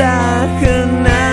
จาก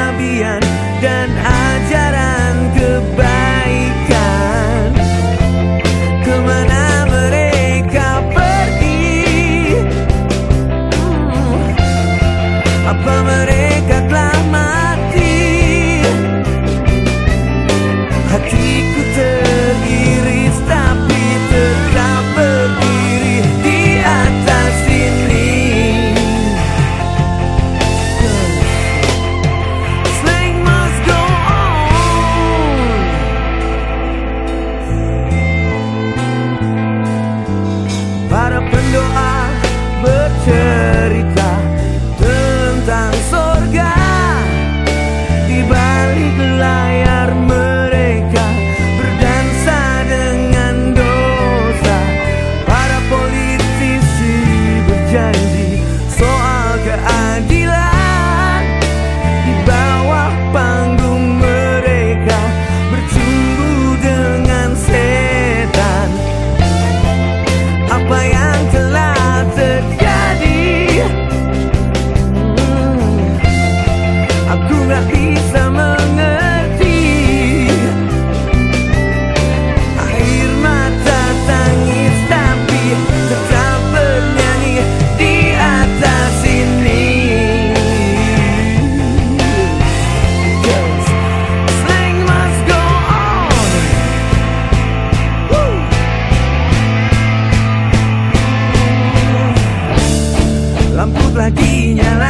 baginya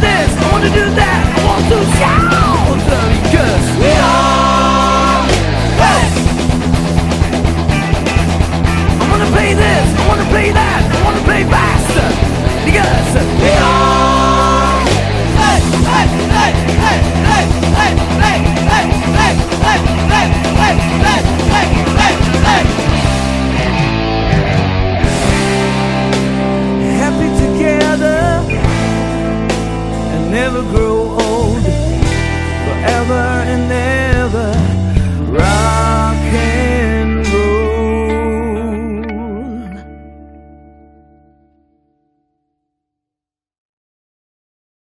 this, I want to do that, I want to shout Because we are! I want to play this, I want to play that, I want to play faster Because